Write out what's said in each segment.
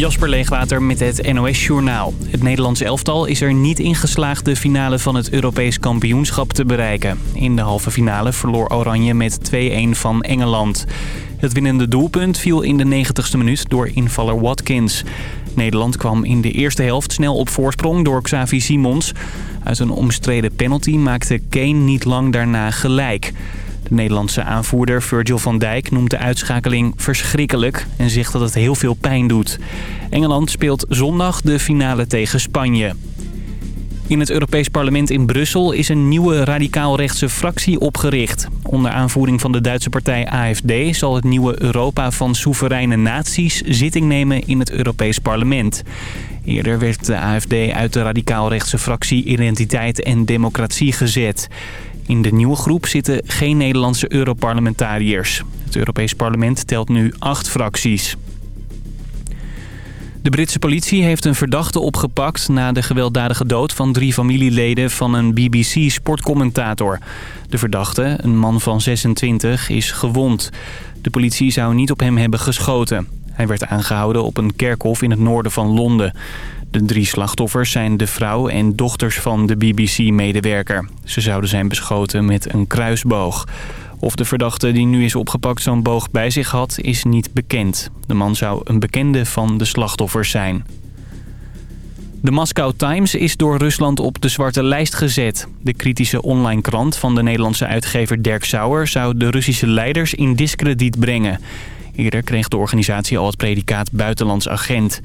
Jasper Leegwater met het NOS Journaal. Het Nederlandse elftal is er niet in geslaagd de finale van het Europees kampioenschap te bereiken. In de halve finale verloor Oranje met 2-1 van Engeland. Het winnende doelpunt viel in de 90ste minuut door invaller Watkins. Nederland kwam in de eerste helft snel op voorsprong door Xavi Simons. Uit een omstreden penalty maakte Kane niet lang daarna gelijk... De Nederlandse aanvoerder Virgil van Dijk noemt de uitschakeling verschrikkelijk en zegt dat het heel veel pijn doet. Engeland speelt zondag de finale tegen Spanje. In het Europees Parlement in Brussel is een nieuwe radicaal-rechtse fractie opgericht. Onder aanvoering van de Duitse partij AFD zal het nieuwe Europa van soevereine naties zitting nemen in het Europees Parlement. Eerder werd de AFD uit de radicaal-rechtse fractie Identiteit en Democratie gezet. In de nieuwe groep zitten geen Nederlandse Europarlementariërs. Het Europees Parlement telt nu acht fracties. De Britse politie heeft een verdachte opgepakt na de gewelddadige dood van drie familieleden van een BBC-sportcommentator. De verdachte, een man van 26, is gewond. De politie zou niet op hem hebben geschoten. Hij werd aangehouden op een kerkhof in het noorden van Londen. De drie slachtoffers zijn de vrouw en dochters van de BBC-medewerker. Ze zouden zijn beschoten met een kruisboog. Of de verdachte die nu is opgepakt zo'n boog bij zich had, is niet bekend. De man zou een bekende van de slachtoffers zijn. De Moscow Times is door Rusland op de zwarte lijst gezet. De kritische online krant van de Nederlandse uitgever Dirk Sauer... zou de Russische leiders in discrediet brengen. Eerder kreeg de organisatie al het predicaat buitenlands agent.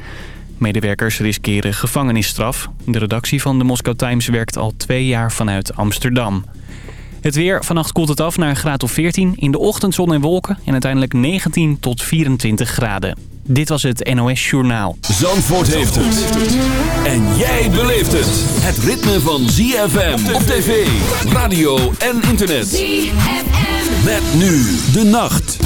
Medewerkers riskeren gevangenisstraf. De redactie van de Moscow Times werkt al twee jaar vanuit Amsterdam. Het weer, vannacht koelt het af naar een graad of 14. In de ochtend zon en wolken en uiteindelijk 19 tot 24 graden. Dit was het NOS Journaal. Zandvoort heeft het. En jij beleeft het. Het ritme van ZFM op tv, radio en internet. ZFM. Met nu de nacht.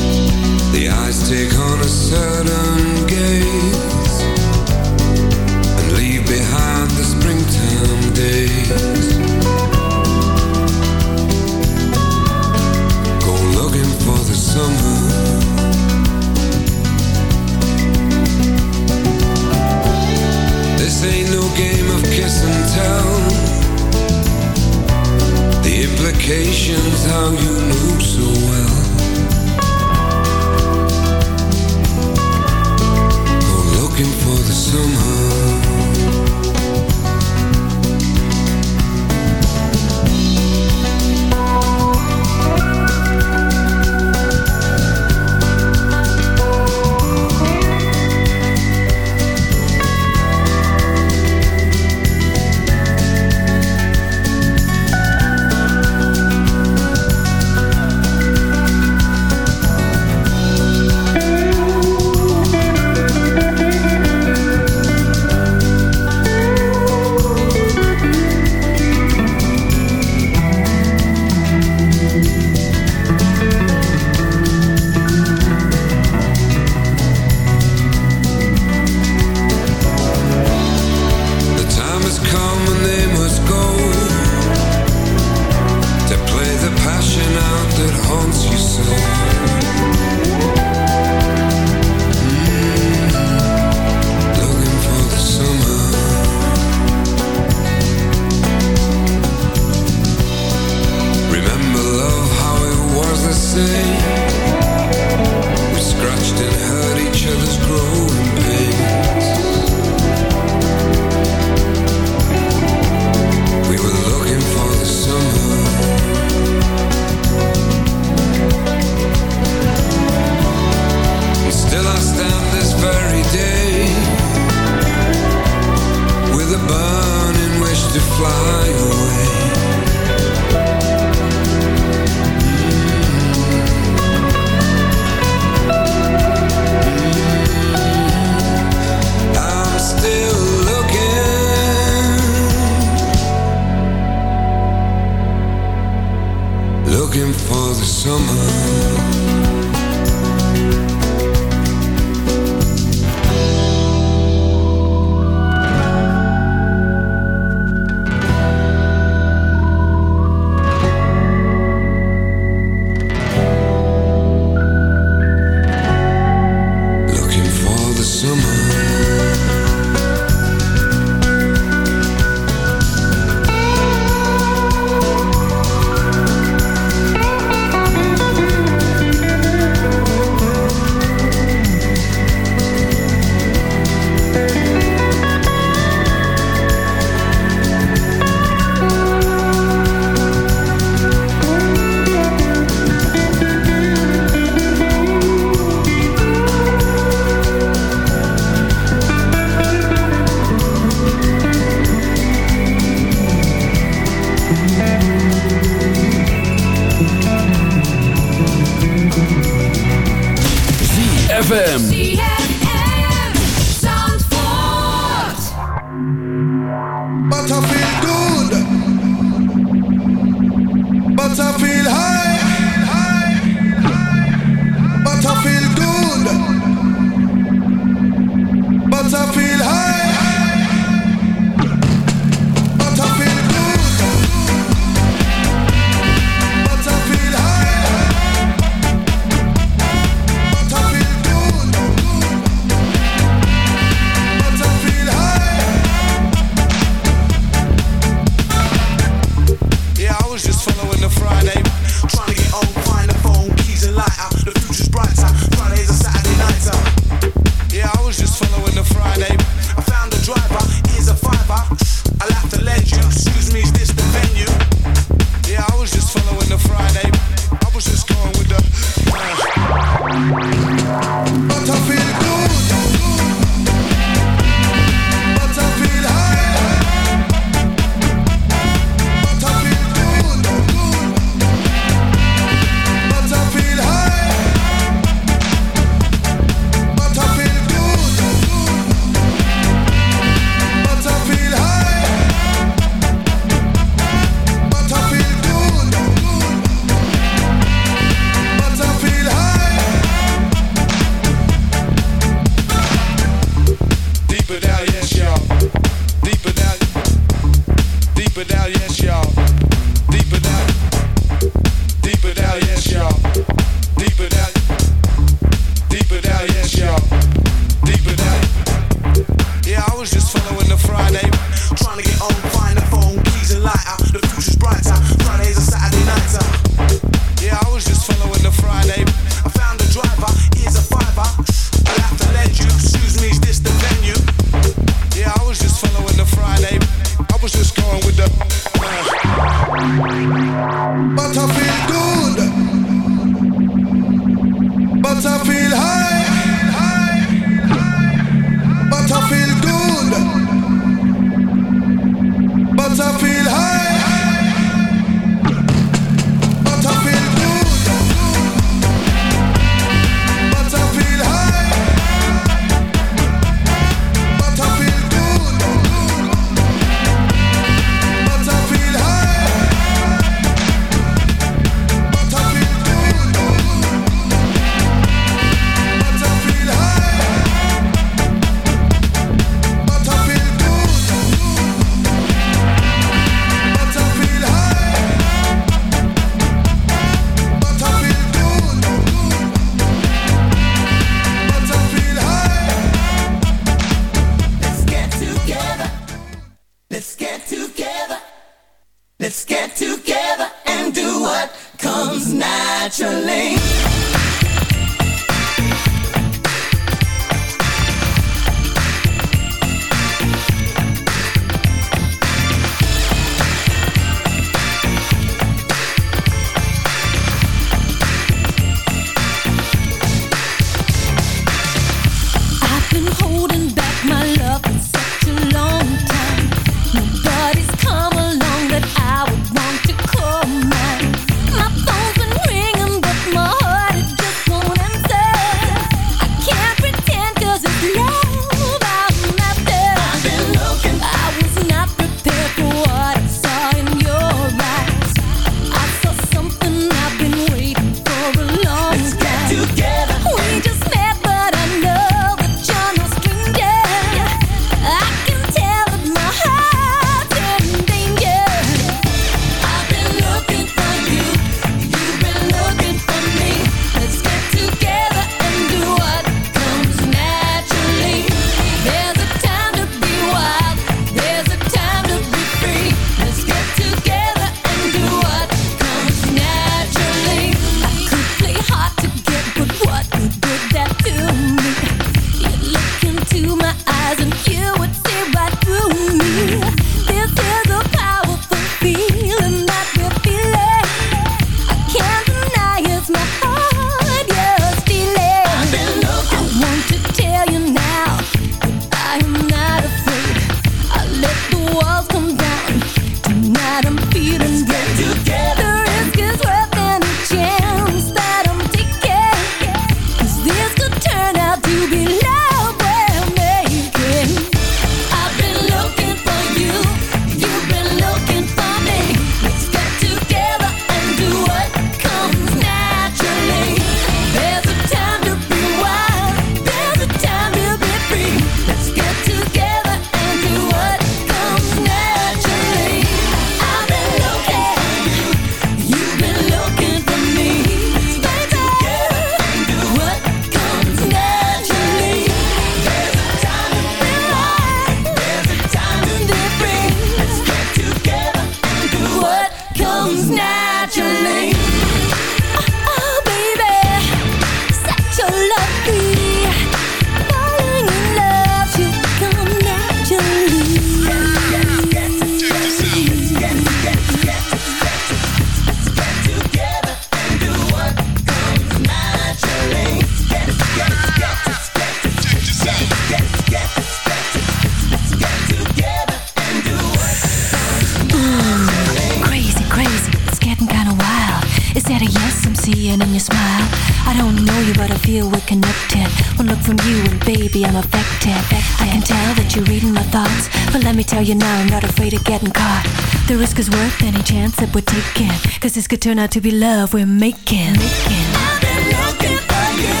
this could turn out to be love we're making. making. I've been looking for you.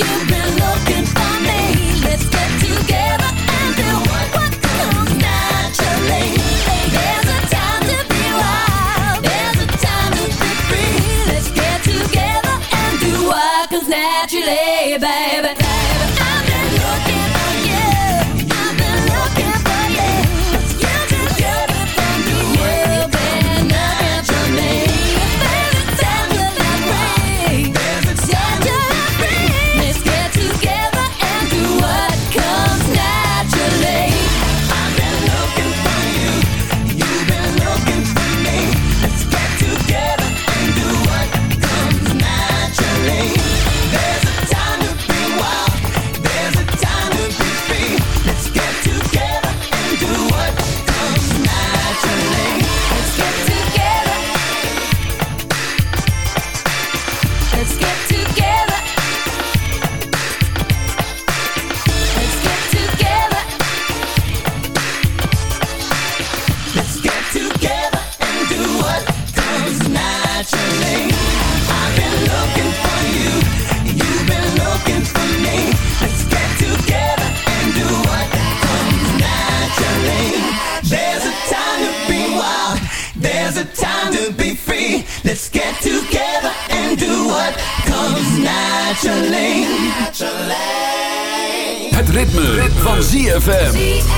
You've been looking for me. Let's get together and do what comes naturally. There's a time to be wild. There's a time to be free. Let's get together and do what comes naturally, baby. ZFM.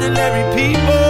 ordinary people.